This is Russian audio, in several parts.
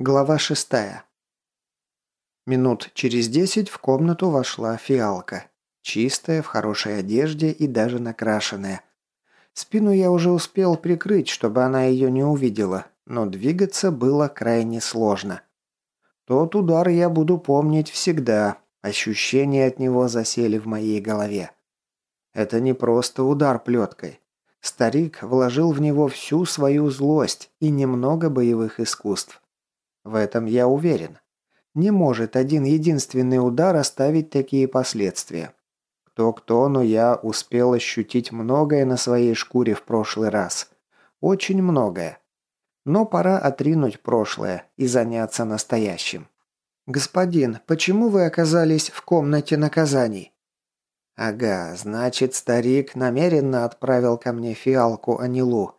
Глава шестая. Минут через десять в комнату вошла фиалка. Чистая, в хорошей одежде и даже накрашенная. Спину я уже успел прикрыть, чтобы она ее не увидела, но двигаться было крайне сложно. Тот удар я буду помнить всегда, ощущения от него засели в моей голове. Это не просто удар плеткой. Старик вложил в него всю свою злость и немного боевых искусств. В этом я уверен. Не может один единственный удар оставить такие последствия. Кто-кто, но я успел ощутить многое на своей шкуре в прошлый раз. Очень многое. Но пора отринуть прошлое и заняться настоящим. «Господин, почему вы оказались в комнате наказаний?» «Ага, значит, старик намеренно отправил ко мне фиалку Анилу.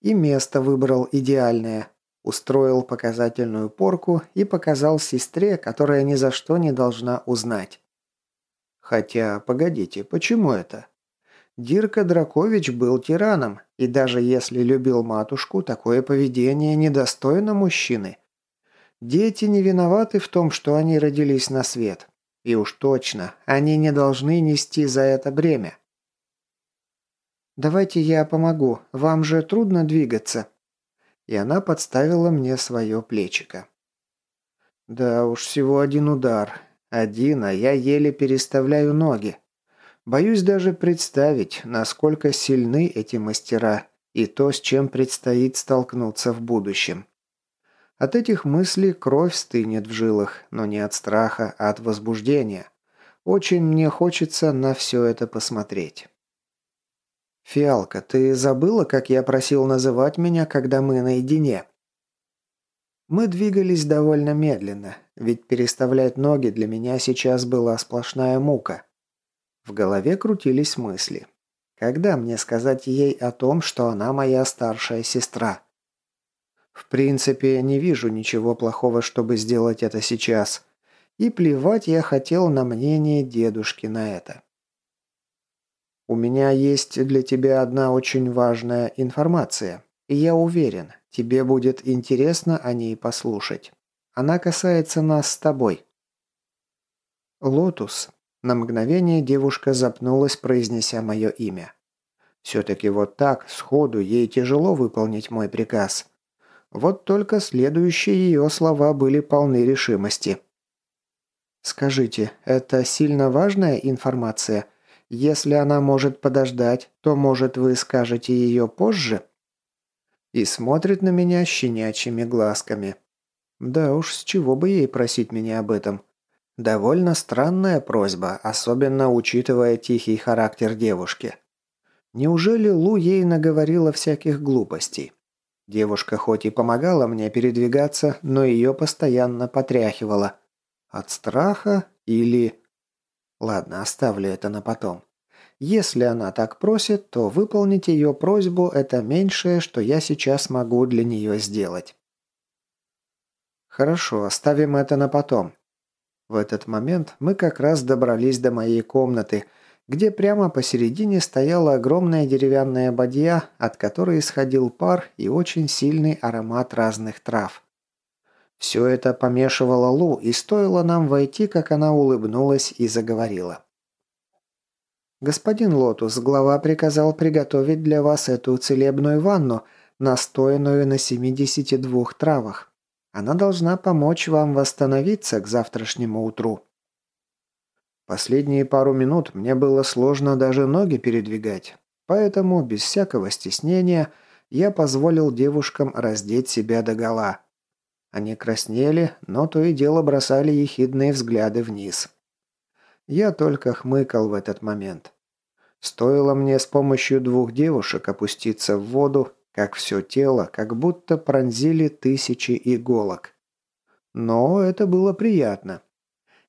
И место выбрал идеальное, Устроил показательную порку и показал сестре, которая ни за что не должна узнать. Хотя, погодите, почему это? Дирка Дракович был тираном, и даже если любил матушку, такое поведение недостойно мужчины. Дети не виноваты в том, что они родились на свет. И уж точно, они не должны нести за это бремя. «Давайте я помогу. Вам же трудно двигаться», и она подставила мне свое плечико. Да уж, всего один удар. Один, а я еле переставляю ноги. Боюсь даже представить, насколько сильны эти мастера и то, с чем предстоит столкнуться в будущем. От этих мыслей кровь стынет в жилах, но не от страха, а от возбуждения. Очень мне хочется на все это посмотреть. «Фиалка, ты забыла, как я просил называть меня, когда мы наедине?» Мы двигались довольно медленно, ведь переставлять ноги для меня сейчас была сплошная мука. В голове крутились мысли. Когда мне сказать ей о том, что она моя старшая сестра? В принципе, не вижу ничего плохого, чтобы сделать это сейчас. И плевать я хотел на мнение дедушки на это. У меня есть для тебя одна очень важная информация, и я уверен, тебе будет интересно о ней послушать. Она касается нас с тобой». «Лотус». На мгновение девушка запнулась, произнеся мое имя. Все-таки вот так, сходу, ей тяжело выполнить мой приказ. Вот только следующие ее слова были полны решимости. «Скажите, это сильно важная информация?» Если она может подождать, то, может, вы скажете ее позже?» И смотрит на меня щенячьими глазками. Да уж, с чего бы ей просить меня об этом? Довольно странная просьба, особенно учитывая тихий характер девушки. Неужели Лу ей наговорила всяких глупостей? Девушка хоть и помогала мне передвигаться, но ее постоянно потряхивала. От страха или... Ладно, оставлю это на потом. Если она так просит, то выполнить ее просьбу – это меньшее, что я сейчас могу для нее сделать. Хорошо, оставим это на потом. В этот момент мы как раз добрались до моей комнаты, где прямо посередине стояла огромная деревянная бадья, от которой исходил пар и очень сильный аромат разных трав. Все это помешивало Лу, и стоило нам войти, как она улыбнулась и заговорила. «Господин Лотус, глава приказал приготовить для вас эту целебную ванну, настоянную на 72 травах. Она должна помочь вам восстановиться к завтрашнему утру». Последние пару минут мне было сложно даже ноги передвигать, поэтому без всякого стеснения я позволил девушкам раздеть себя догола. Они краснели, но то и дело бросали ехидные взгляды вниз. Я только хмыкал в этот момент. Стоило мне с помощью двух девушек опуститься в воду, как все тело как будто пронзили тысячи иголок. Но это было приятно.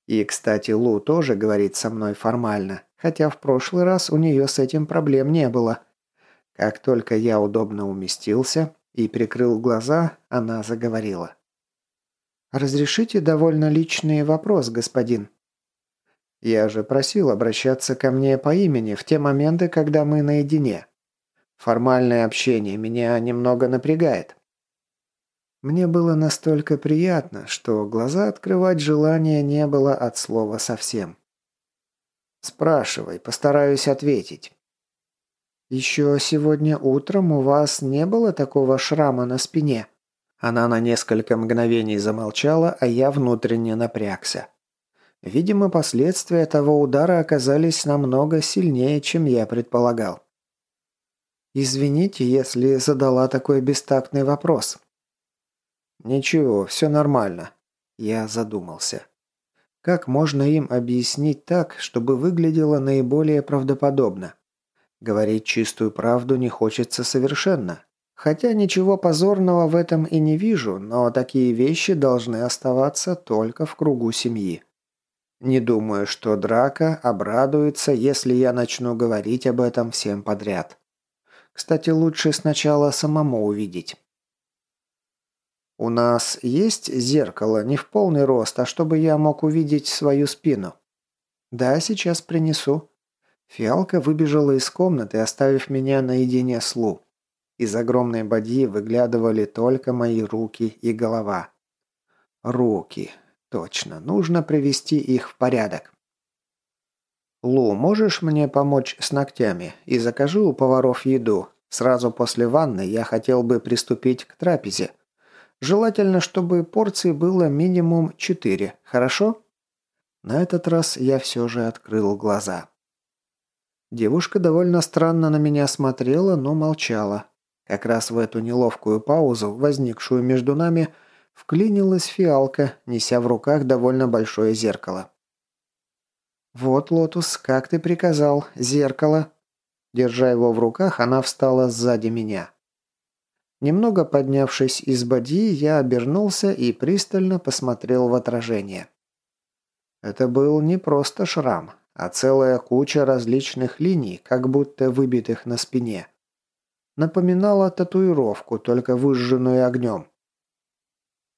И, кстати, Лу тоже говорит со мной формально, хотя в прошлый раз у нее с этим проблем не было. Как только я удобно уместился и прикрыл глаза, она заговорила. «Разрешите довольно личный вопрос, господин?» «Я же просил обращаться ко мне по имени в те моменты, когда мы наедине. Формальное общение меня немного напрягает». Мне было настолько приятно, что глаза открывать желания не было от слова совсем. «Спрашивай, постараюсь ответить». «Еще сегодня утром у вас не было такого шрама на спине?» Она на несколько мгновений замолчала, а я внутренне напрягся. Видимо, последствия того удара оказались намного сильнее, чем я предполагал. «Извините, если задала такой бестактный вопрос». «Ничего, все нормально». Я задумался. Как можно им объяснить так, чтобы выглядело наиболее правдоподобно? Говорить чистую правду не хочется совершенно. Хотя ничего позорного в этом и не вижу, но такие вещи должны оставаться только в кругу семьи. Не думаю, что Драка обрадуется, если я начну говорить об этом всем подряд. Кстати, лучше сначала самому увидеть. «У нас есть зеркало, не в полный рост, а чтобы я мог увидеть свою спину?» «Да, сейчас принесу». Фиалка выбежала из комнаты, оставив меня наедине с Лу. Из огромной бадьи выглядывали только мои руки и голова. Руки. Точно, нужно привести их в порядок. «Лу, можешь мне помочь с ногтями? И закажи у поваров еду. Сразу после ванны я хотел бы приступить к трапезе. Желательно, чтобы порций было минимум четыре, хорошо?» На этот раз я все же открыл глаза. Девушка довольно странно на меня смотрела, но молчала, как раз в эту неловкую паузу, возникшую между нами, вклинилась фиалка, неся в руках довольно большое зеркало. «Вот, Лотус, как ты приказал, зеркало». Держа его в руках, она встала сзади меня. Немного поднявшись из бадьи, я обернулся и пристально посмотрел в отражение. Это был не просто шрам, а целая куча различных линий, как будто выбитых на спине напоминала татуировку, только выжженную огнем.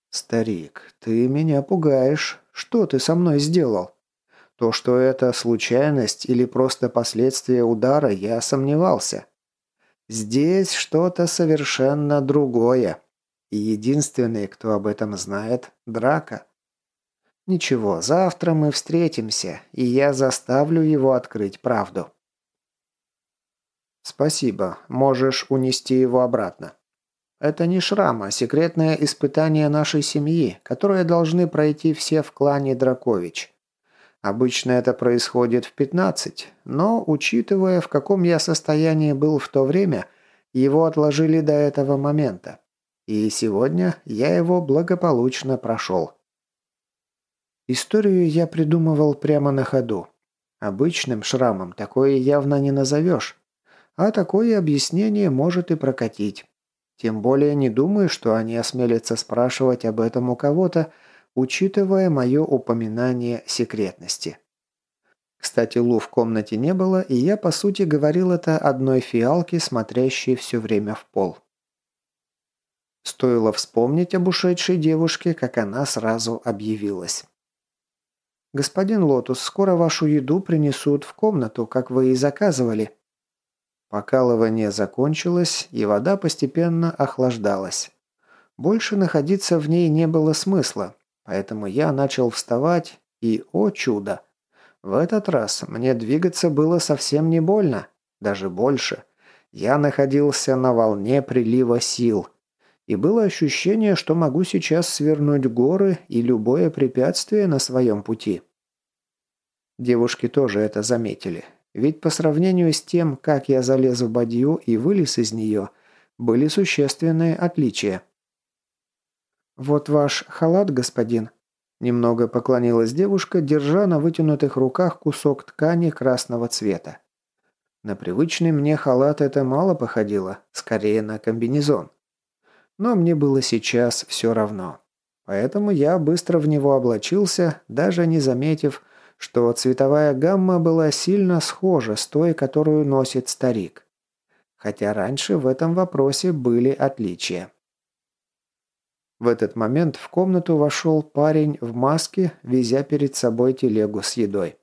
«Старик, ты меня пугаешь. Что ты со мной сделал?» То, что это случайность или просто последствия удара, я сомневался. Здесь что-то совершенно другое. И единственный, кто об этом знает – Драка. Ничего, завтра мы встретимся, и я заставлю его открыть правду. «Спасибо. Можешь унести его обратно». «Это не шрам, а секретное испытание нашей семьи, которое должны пройти все в клане Дракович. Обычно это происходит в 15, но, учитывая, в каком я состоянии был в то время, его отложили до этого момента. И сегодня я его благополучно прошел». Историю я придумывал прямо на ходу. Обычным шрамом такое явно не назовешь. А такое объяснение может и прокатить. Тем более не думаю, что они осмелятся спрашивать об этом у кого-то, учитывая мое упоминание секретности. Кстати, Лу в комнате не было, и я, по сути, говорил это одной фиалке, смотрящей все время в пол. Стоило вспомнить об ушедшей девушке, как она сразу объявилась. «Господин Лотус, скоро вашу еду принесут в комнату, как вы и заказывали», Покалывание закончилось, и вода постепенно охлаждалась. Больше находиться в ней не было смысла, поэтому я начал вставать, и, о чудо! В этот раз мне двигаться было совсем не больно, даже больше. Я находился на волне прилива сил, и было ощущение, что могу сейчас свернуть горы и любое препятствие на своем пути. Девушки тоже это заметили, ведь по сравнению с тем, как я залез в бадью и вылез из нее, были существенные отличия. «Вот ваш халат, господин», – немного поклонилась девушка, держа на вытянутых руках кусок ткани красного цвета. На привычный мне халат это мало походило, скорее на комбинезон. Но мне было сейчас все равно. Поэтому я быстро в него облачился, даже не заметив, что цветовая гамма была сильно схожа с той, которую носит старик. Хотя раньше в этом вопросе были отличия. В этот момент в комнату вошел парень в маске, везя перед собой телегу с едой.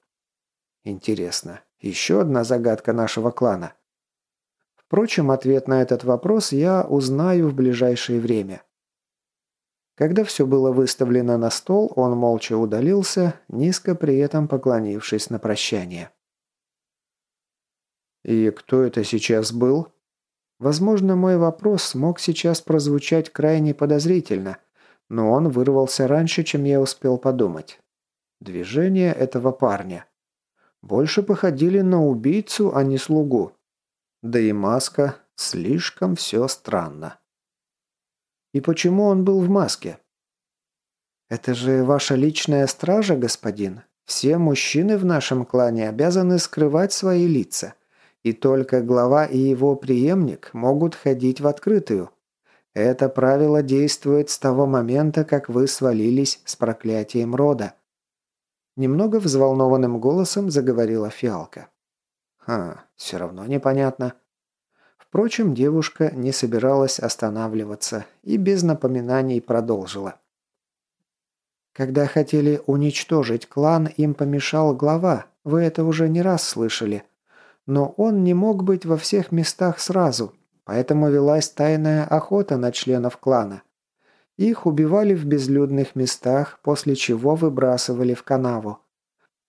Интересно, еще одна загадка нашего клана. Впрочем, ответ на этот вопрос я узнаю в ближайшее время. Когда все было выставлено на стол, он молча удалился, низко при этом поклонившись на прощание. «И кто это сейчас был?» Возможно, мой вопрос мог сейчас прозвучать крайне подозрительно, но он вырвался раньше, чем я успел подумать. Движения этого парня больше походили на убийцу, а не слугу. Да и маска слишком все странно. И почему он был в маске? «Это же ваша личная стража, господин. Все мужчины в нашем клане обязаны скрывать свои лица. И только глава и его преемник могут ходить в открытую. Это правило действует с того момента, как вы свалились с проклятием рода». Немного взволнованным голосом заговорила фиалка. «Ха, все равно непонятно». Впрочем, девушка не собиралась останавливаться и без напоминаний продолжила. Когда хотели уничтожить клан, им помешал глава, вы это уже не раз слышали. Но он не мог быть во всех местах сразу, поэтому велась тайная охота на членов клана. Их убивали в безлюдных местах, после чего выбрасывали в канаву.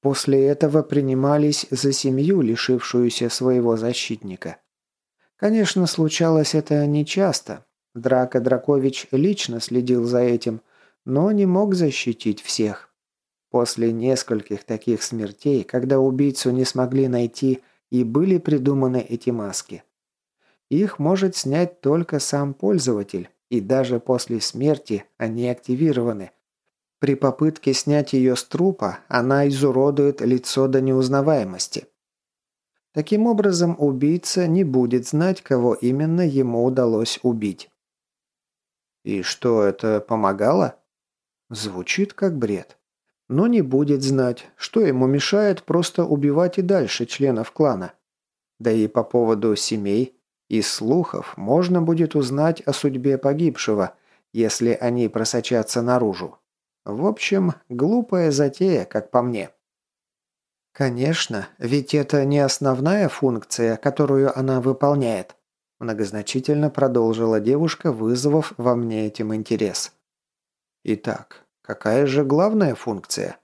После этого принимались за семью, лишившуюся своего защитника. Конечно, случалось это нечасто. Драко Дракович лично следил за этим, но не мог защитить всех. После нескольких таких смертей, когда убийцу не смогли найти и были придуманы эти маски. Их может снять только сам пользователь, и даже после смерти они активированы. При попытке снять ее с трупа она изуродует лицо до неузнаваемости. Таким образом, убийца не будет знать, кого именно ему удалось убить. И что, это помогало? Звучит как бред. Но не будет знать, что ему мешает просто убивать и дальше членов клана. Да и по поводу семей, из слухов можно будет узнать о судьбе погибшего, если они просочатся наружу. В общем, глупая затея, как по мне. «Конечно, ведь это не основная функция, которую она выполняет», многозначительно продолжила девушка, вызвав во мне этим интерес. «Итак, какая же главная функция?»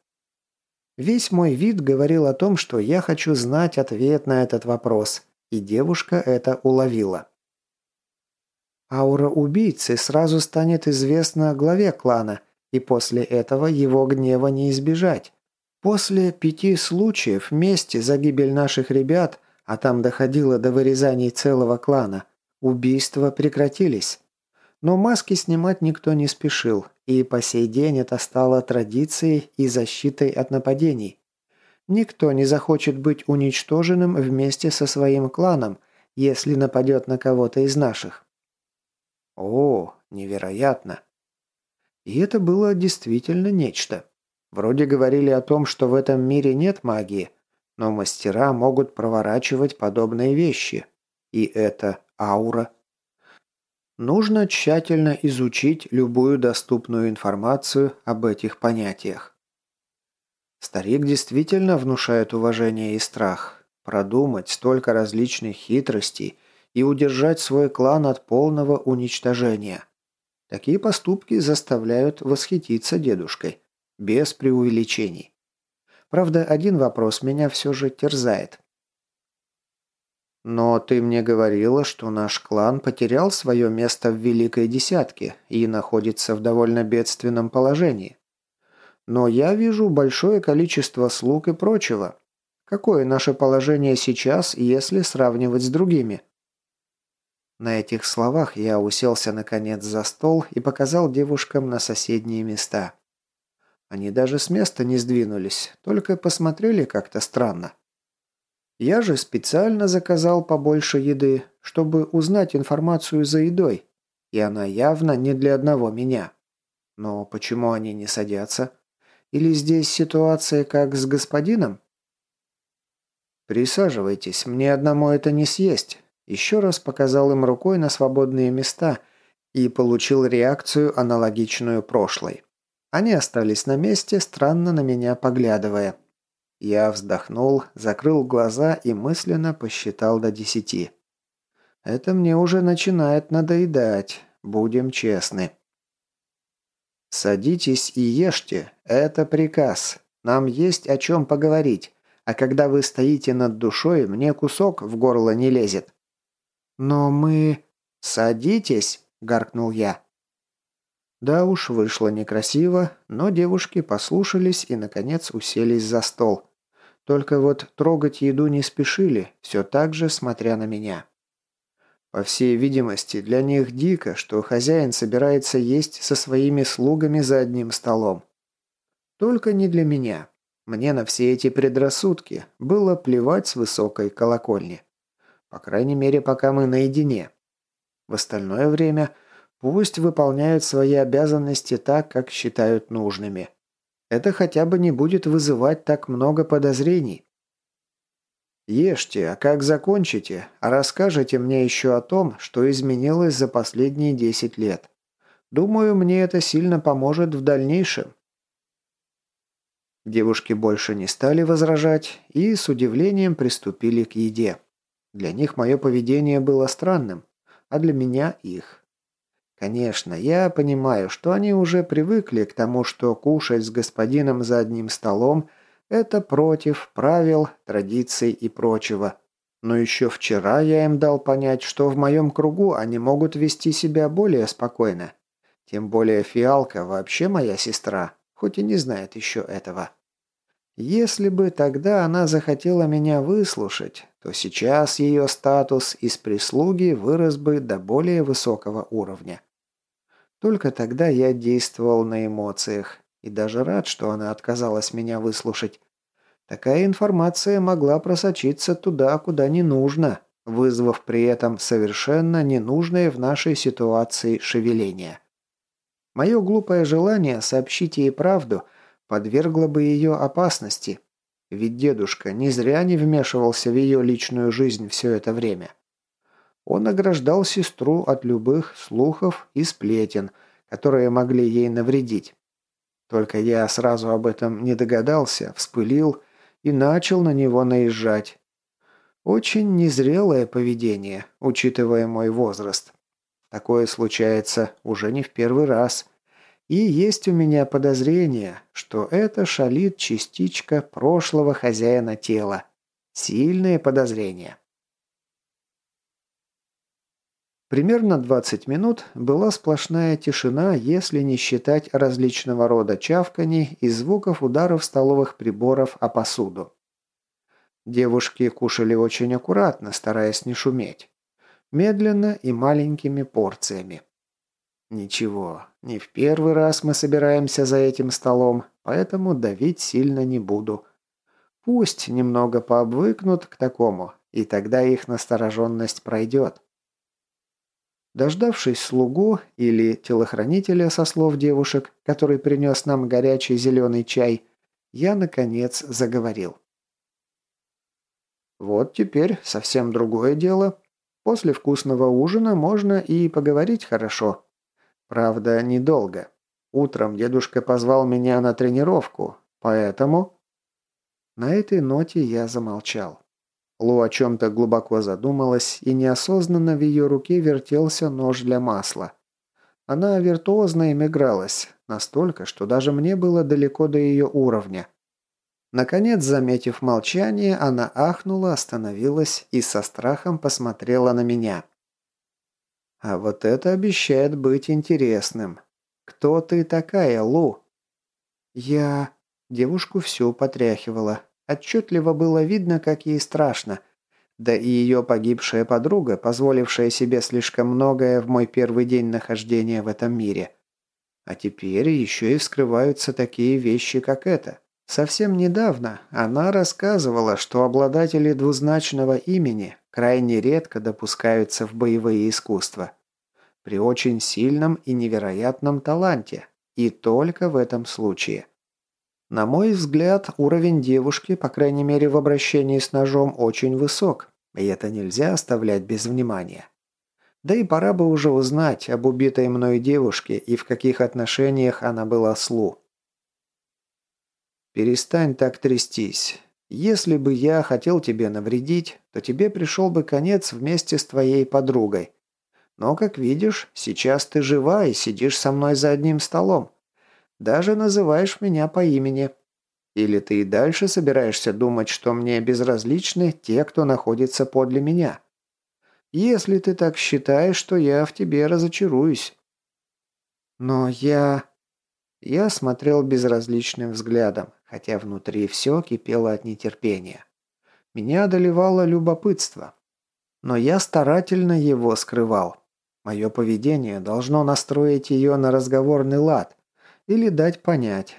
Весь мой вид говорил о том, что я хочу знать ответ на этот вопрос, и девушка это уловила. Аура убийцы сразу станет известна главе клана, и после этого его гнева не избежать. После пяти случаев мести за гибель наших ребят, а там доходило до вырезаний целого клана, убийства прекратились. Но маски снимать никто не спешил, и по сей день это стало традицией и защитой от нападений. Никто не захочет быть уничтоженным вместе со своим кланом, если нападет на кого-то из наших. О, невероятно. И это было действительно нечто. Вроде говорили о том, что в этом мире нет магии, но мастера могут проворачивать подобные вещи. И это аура. Нужно тщательно изучить любую доступную информацию об этих понятиях. Старик действительно внушает уважение и страх. Продумать столько различных хитростей и удержать свой клан от полного уничтожения. Такие поступки заставляют восхититься дедушкой. Без преувеличений. Правда, один вопрос меня все же терзает. «Но ты мне говорила, что наш клан потерял свое место в Великой Десятке и находится в довольно бедственном положении. Но я вижу большое количество слуг и прочего. Какое наше положение сейчас, если сравнивать с другими?» На этих словах я уселся наконец за стол и показал девушкам на соседние места. Они даже с места не сдвинулись, только посмотрели как-то странно. Я же специально заказал побольше еды, чтобы узнать информацию за едой, и она явно не для одного меня. Но почему они не садятся? Или здесь ситуация как с господином? «Присаживайтесь, мне одному это не съесть», еще раз показал им рукой на свободные места и получил реакцию, аналогичную прошлой. Они остались на месте, странно на меня поглядывая. Я вздохнул, закрыл глаза и мысленно посчитал до десяти. Это мне уже начинает надоедать, будем честны. «Садитесь и ешьте. Это приказ. Нам есть о чем поговорить. А когда вы стоите над душой, мне кусок в горло не лезет». «Но мы...» «Садитесь!» – гаркнул я. Да уж, вышло некрасиво, но девушки послушались и, наконец, уселись за стол. Только вот трогать еду не спешили, все так же смотря на меня. По всей видимости, для них дико, что хозяин собирается есть со своими слугами за одним столом. Только не для меня. Мне на все эти предрассудки было плевать с высокой колокольни. По крайней мере, пока мы наедине. В остальное время пусть выполняют свои обязанности так, как считают нужными. Это хотя бы не будет вызывать так много подозрений. Ешьте, а как закончите, расскажете мне еще о том, что изменилось за последние 10 лет. Думаю, мне это сильно поможет в дальнейшем. Девушки больше не стали возражать и с удивлением приступили к еде. Для них мое поведение было странным, а для меня их. Конечно, я понимаю, что они уже привыкли к тому, что кушать с господином за одним столом – это против правил, традиций и прочего. Но еще вчера я им дал понять, что в моем кругу они могут вести себя более спокойно. Тем более фиалка вообще моя сестра, хоть и не знает еще этого. Если бы тогда она захотела меня выслушать, то сейчас ее статус из прислуги вырос бы до более высокого уровня. Только тогда я действовал на эмоциях, и даже рад, что она отказалась меня выслушать. Такая информация могла просочиться туда, куда не нужно, вызвав при этом совершенно ненужное в нашей ситуации шевеление. Мое глупое желание сообщить ей правду подвергло бы ее опасности, ведь дедушка не зря не вмешивался в ее личную жизнь все это время. Он ограждал сестру от любых слухов и сплетен, которые могли ей навредить. Только я сразу об этом не догадался, вспылил и начал на него наезжать. Очень незрелое поведение, учитывая мой возраст. Такое случается уже не в первый раз. И есть у меня подозрение, что это шалит частичка прошлого хозяина тела. Сильное подозрение. Примерно 20 минут была сплошная тишина, если не считать различного рода чавканий и звуков ударов столовых приборов о посуду. Девушки кушали очень аккуратно, стараясь не шуметь. Медленно и маленькими порциями. Ничего, не в первый раз мы собираемся за этим столом, поэтому давить сильно не буду. Пусть немного пообвыкнут к такому, и тогда их настороженность пройдет. Дождавшись слугу или телохранителя со слов девушек, который принес нам горячий зеленый чай, я, наконец, заговорил. Вот теперь совсем другое дело. После вкусного ужина можно и поговорить хорошо. Правда, недолго. Утром дедушка позвал меня на тренировку, поэтому... На этой ноте я замолчал. Лу о чем-то глубоко задумалась, и неосознанно в ее руке вертелся нож для масла. Она виртуозно им игралась, настолько, что даже мне было далеко до ее уровня. Наконец, заметив молчание, она ахнула, остановилась и со страхом посмотрела на меня. «А вот это обещает быть интересным. Кто ты такая, Лу?» «Я...» Девушку всю потряхивала. Отчетливо было видно, как ей страшно. Да и ее погибшая подруга, позволившая себе слишком многое в мой первый день нахождения в этом мире. А теперь еще и вскрываются такие вещи, как это. Совсем недавно она рассказывала, что обладатели двузначного имени крайне редко допускаются в боевые искусства. При очень сильном и невероятном таланте. И только в этом случае. На мой взгляд, уровень девушки, по крайней мере в обращении с ножом, очень высок, и это нельзя оставлять без внимания. Да и пора бы уже узнать об убитой мной девушке и в каких отношениях она была с Лу. «Перестань так трястись. Если бы я хотел тебе навредить, то тебе пришел бы конец вместе с твоей подругой. Но, как видишь, сейчас ты жива и сидишь со мной за одним столом. Даже называешь меня по имени. Или ты и дальше собираешься думать, что мне безразличны те, кто находится подле меня? Если ты так считаешь, то я в тебе разочаруюсь». «Но я...» Я смотрел безразличным взглядом, хотя внутри все кипело от нетерпения. Меня одолевало любопытство. Но я старательно его скрывал. Мое поведение должно настроить ее на разговорный лад или дать понять.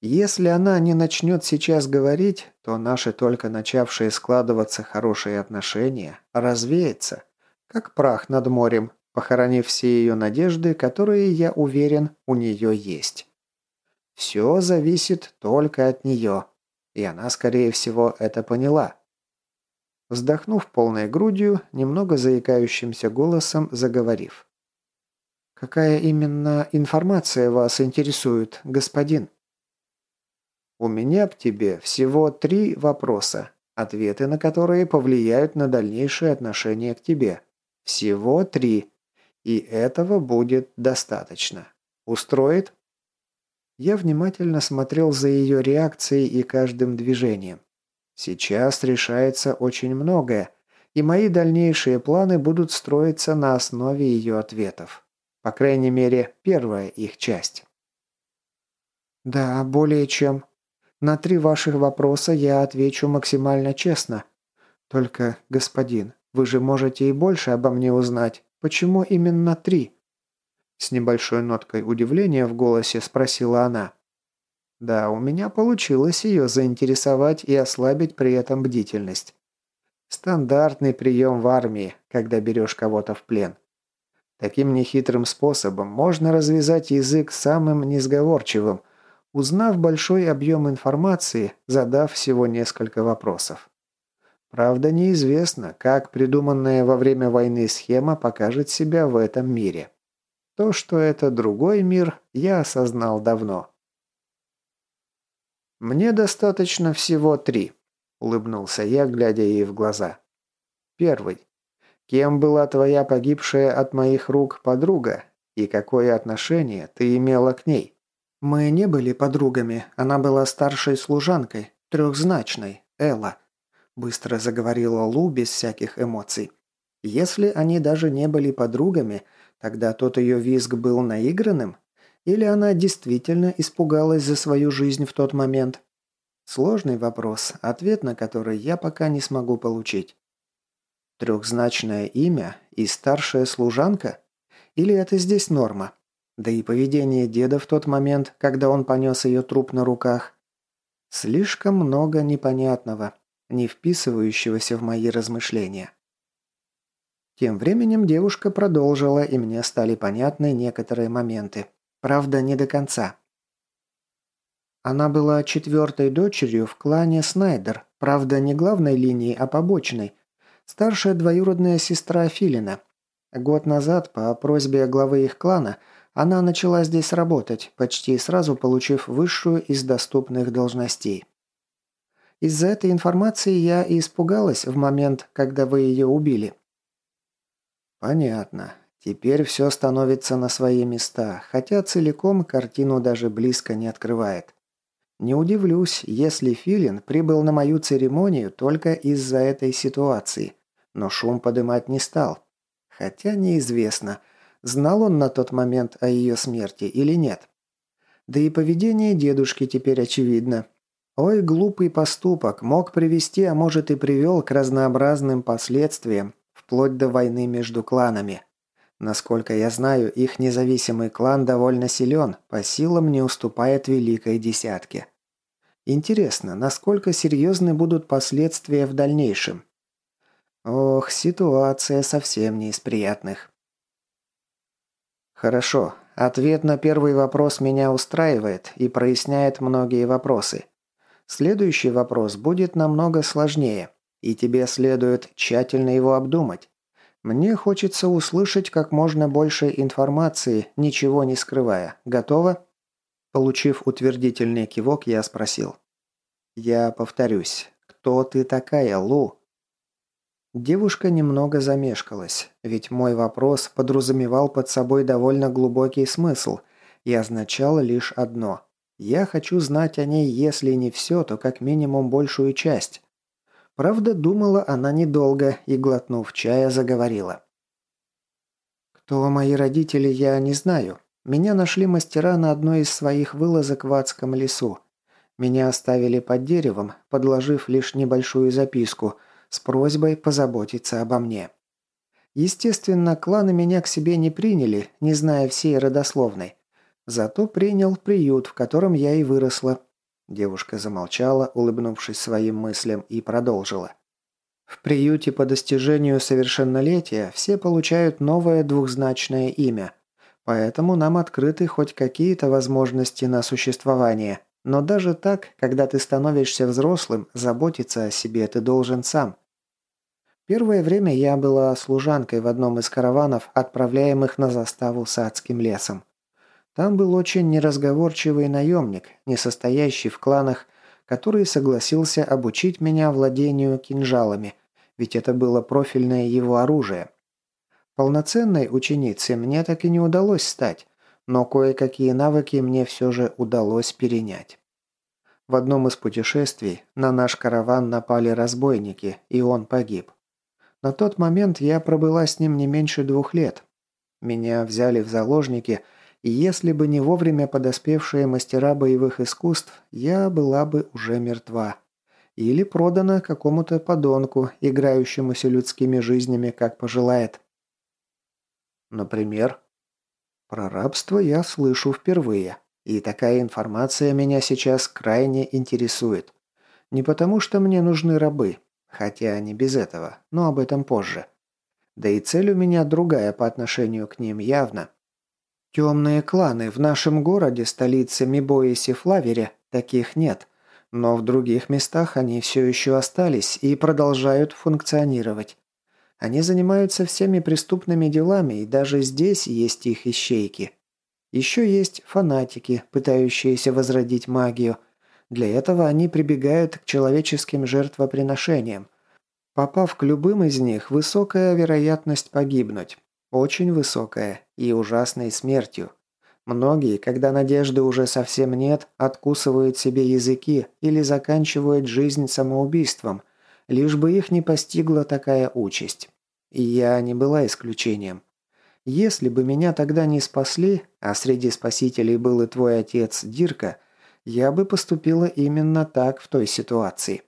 Если она не начнет сейчас говорить, то наши только начавшие складываться хорошие отношения развеются, как прах над морем, похоронив все ее надежды, которые, я уверен, у нее есть. Все зависит только от нее, и она, скорее всего, это поняла. Вздохнув полной грудью, немного заикающимся голосом заговорив. «Какая именно информация вас интересует, господин?» «У меня к тебе всего три вопроса, ответы на которые повлияют на дальнейшие отношения к тебе. Всего три. И этого будет достаточно. Устроит?» Я внимательно смотрел за ее реакцией и каждым движением. Сейчас решается очень многое, и мои дальнейшие планы будут строиться на основе ее ответов. По крайней мере, первая их часть. «Да, более чем. На три ваших вопроса я отвечу максимально честно. Только, господин, вы же можете и больше обо мне узнать. Почему именно три?» С небольшой ноткой удивления в голосе спросила она. Да, у меня получилось ее заинтересовать и ослабить при этом бдительность. Стандартный прием в армии, когда берешь кого-то в плен. Таким нехитрым способом можно развязать язык самым несговорчивым, узнав большой объем информации, задав всего несколько вопросов. Правда, неизвестно, как придуманная во время войны схема покажет себя в этом мире. То, что это другой мир, я осознал давно. «Мне достаточно всего три», – улыбнулся я, глядя ей в глаза. «Первый. Кем была твоя погибшая от моих рук подруга, и какое отношение ты имела к ней?» «Мы не были подругами, она была старшей служанкой, трехзначной, Элла», – быстро заговорила Лу без всяких эмоций. «Если они даже не были подругами, тогда тот ее визг был наигранным, или она действительно испугалась за свою жизнь в тот момент? Сложный вопрос, ответ на который я пока не смогу получить. Трехзначное имя и старшая служанка? Или это здесь норма? Да и поведение деда в тот момент, когда он понес ее труп на руках. Слишком много непонятного, не вписывающегося в мои размышления. Тем временем девушка продолжила, и мне стали понятны некоторые моменты. Правда, не до конца. Она была четвертой дочерью в клане Снайдер, правда, не главной линии, а побочной. Старшая двоюродная сестра Филина. Год назад, по просьбе главы их клана, она начала здесь работать, почти сразу получив высшую из доступных должностей. Из-за этой информации я и испугалась в момент, когда вы ее убили. Понятно. Теперь все становится на свои места, хотя целиком картину даже близко не открывает. Не удивлюсь, если Филин прибыл на мою церемонию только из-за этой ситуации, но шум подымать не стал. Хотя неизвестно, знал он на тот момент о ее смерти или нет. Да и поведение дедушки теперь очевидно. Ой, глупый поступок мог привести, а может и привел к разнообразным последствиям, вплоть до войны между кланами. Насколько я знаю, их независимый клан довольно силен, по силам не уступает Великой Десятке. Интересно, насколько серьезны будут последствия в дальнейшем? Ох, ситуация совсем не из приятных. Хорошо, ответ на первый вопрос меня устраивает и проясняет многие вопросы. Следующий вопрос будет намного сложнее, и тебе следует тщательно его обдумать. Мне хочется услышать как можно больше информации, ничего не скрывая. Готово? Получив утвердительный кивок, я спросил. Я повторюсь. Кто ты такая, Лу? Девушка немного замешкалась, ведь мой вопрос подразумевал под собой довольно глубокий смысл и означал лишь одно Я хочу знать о ней, если не все, то как минимум большую часть. Правда, думала она недолго и, глотнув чая, заговорила. Кто мои родители, я не знаю. Меня нашли мастера на одной из своих вылазок в адском лесу. Меня оставили под деревом, подложив лишь небольшую записку с просьбой позаботиться обо мне. Естественно, кланы меня к себе не приняли, не зная всей родословной. Зато принял приют, в котором я и выросла. Девушка замолчала, улыбнувшись своим мыслям, и продолжила. В приюте по достижению совершеннолетия все получают новое двухзначное имя. Поэтому нам открыты хоть какие-то возможности на существование. Но даже так, когда ты становишься взрослым, заботиться о себе ты должен сам. Первое время я была служанкой в одном из караванов, отправляемых на заставу с адским лесом. Там был очень неразговорчивый наемник, не состоящий в кланах, который согласился обучить меня владению кинжалами, ведь это было профильное его оружие. Полноценной ученицей мне так и не удалось стать, но кое-какие навыки мне все же удалось перенять. В одном из путешествий на наш караван напали разбойники, и он погиб. На тот момент я пробыла с ним не меньше двух лет. Меня взяли в заложники, и если бы не вовремя подоспевшие мастера боевых искусств, я была бы уже мертва. Или продана какому-то подонку, играющемуся людскими жизнями, как пожелает. Например, про рабство я слышу впервые, и такая информация меня сейчас крайне интересует. Не потому, что мне нужны рабы, хотя не без этого, но об этом позже. Да и цель у меня другая по отношению к ним явно. Темные кланы в нашем городе, столице Мибоисе Флавере, таких нет, но в других местах они все еще остались и продолжают функционировать. Они занимаются всеми преступными делами, и даже здесь есть их ищейки. Еще есть фанатики, пытающиеся возродить магию. Для этого они прибегают к человеческим жертвоприношениям. Попав к любым из них, высокая вероятность погибнуть. Очень высокая и ужасной смертью. Многие, когда надежды уже совсем нет, откусывают себе языки или заканчивают жизнь самоубийством – лишь бы их не постигла такая участь. И я не была исключением. Если бы меня тогда не спасли, а среди спасителей был и твой отец Дирка, я бы поступила именно так в той ситуации.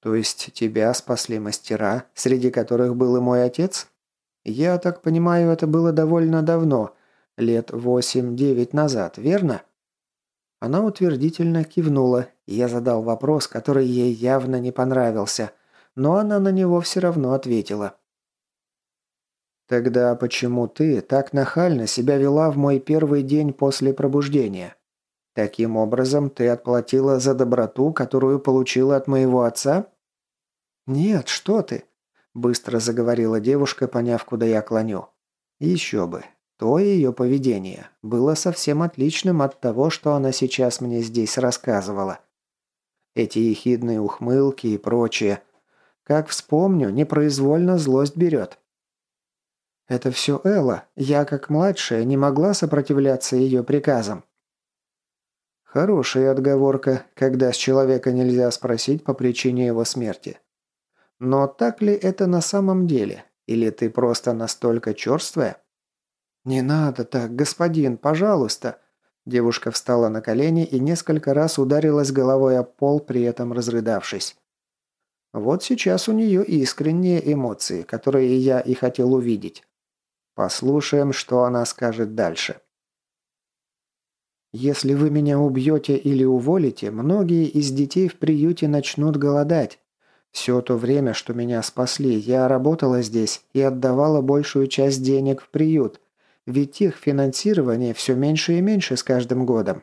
То есть тебя спасли мастера, среди которых был и мой отец? Я так понимаю, это было довольно давно, лет восемь-девять назад, верно? Она утвердительно кивнула, и я задал вопрос, который ей явно не понравился, но она на него все равно ответила. «Тогда почему ты так нахально себя вела в мой первый день после пробуждения? Таким образом, ты отплатила за доброту, которую получила от моего отца?» «Нет, что ты!» – быстро заговорила девушка, поняв, куда я клоню. «Еще бы. То ее поведение было совсем отличным от того, что она сейчас мне здесь рассказывала. Эти ехидные ухмылки и прочее. Как вспомню, непроизвольно злость берет. Это все Элла. Я, как младшая, не могла сопротивляться ее приказам. Хорошая отговорка, когда с человека нельзя спросить по причине его смерти. Но так ли это на самом деле? Или ты просто настолько черствая? «Не надо так, господин, пожалуйста!» Девушка встала на колени и несколько раз ударилась головой о пол, при этом разрыдавшись. Вот сейчас у нее искренние эмоции, которые я и хотел увидеть. Послушаем, что она скажет дальше. «Если вы меня убьете или уволите, многие из детей в приюте начнут голодать. Все то время, что меня спасли, я работала здесь и отдавала большую часть денег в приют, ведь их финансирование все меньше и меньше с каждым годом.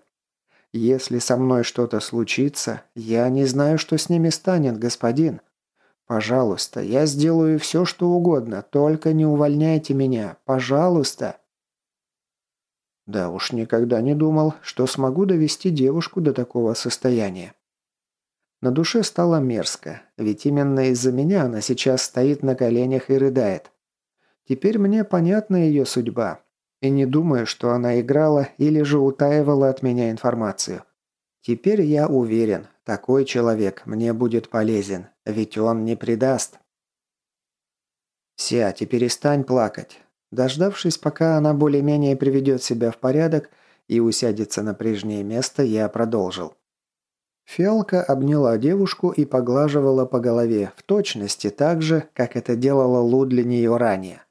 Если со мной что-то случится, я не знаю, что с ними станет, господин. Пожалуйста, я сделаю все, что угодно, только не увольняйте меня, пожалуйста. Да уж никогда не думал, что смогу довести девушку до такого состояния. На душе стало мерзко, ведь именно из-за меня она сейчас стоит на коленях и рыдает. Теперь мне понятна ее судьба, И не думаю, что она играла или же утаивала от меня информацию. Теперь я уверен, такой человек мне будет полезен, ведь он не предаст. «Сядь и перестань плакать». Дождавшись, пока она более-менее приведет себя в порядок и усядется на прежнее место, я продолжил. Фиалка обняла девушку и поглаживала по голове, в точности так же, как это делала Лу для нее ранее.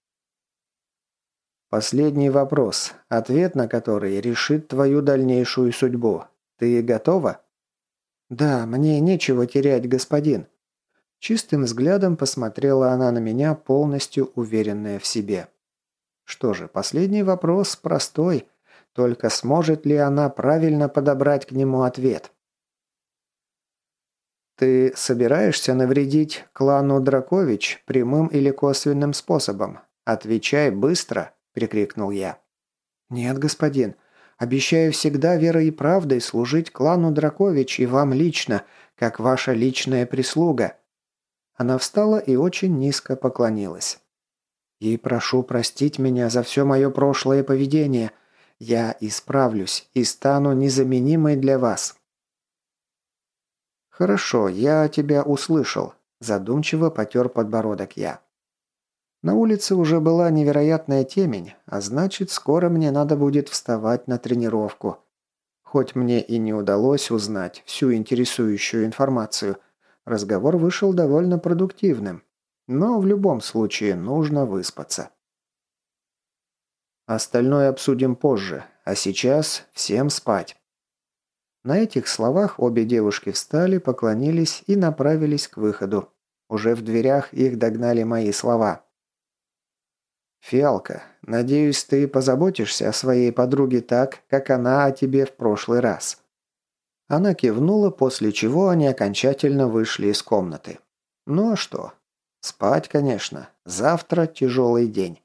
Последний вопрос, ответ на который решит твою дальнейшую судьбу. Ты готова? Да, мне нечего терять, господин. Чистым взглядом посмотрела она на меня, полностью уверенная в себе. Что же, последний вопрос простой, только сможет ли она правильно подобрать к нему ответ? «Ты собираешься навредить клану Дракович прямым или косвенным способом? Отвечай быстро!» – прикрикнул я. «Нет, господин. Обещаю всегда верой и правдой служить клану Дракович и вам лично, как ваша личная прислуга», она встала и очень низко поклонилась. «И прошу простить меня за все мое прошлое поведение. Я исправлюсь и стану незаменимой для вас». «Хорошо, я тебя услышал», – задумчиво потер подбородок я. На улице уже была невероятная темень, а значит, скоро мне надо будет вставать на тренировку. Хоть мне и не удалось узнать всю интересующую информацию – Разговор вышел довольно продуктивным. Но в любом случае нужно выспаться. Остальное обсудим позже, а сейчас всем спать. На этих словах обе девушки встали, поклонились и направились к выходу. Уже в дверях их догнали мои слова. «Фиалка, надеюсь, ты позаботишься о своей подруге так, как она о тебе в прошлый раз». Она кивнула, после чего они окончательно вышли из комнаты. Ну а что? Спать, конечно. Завтра тяжелый день.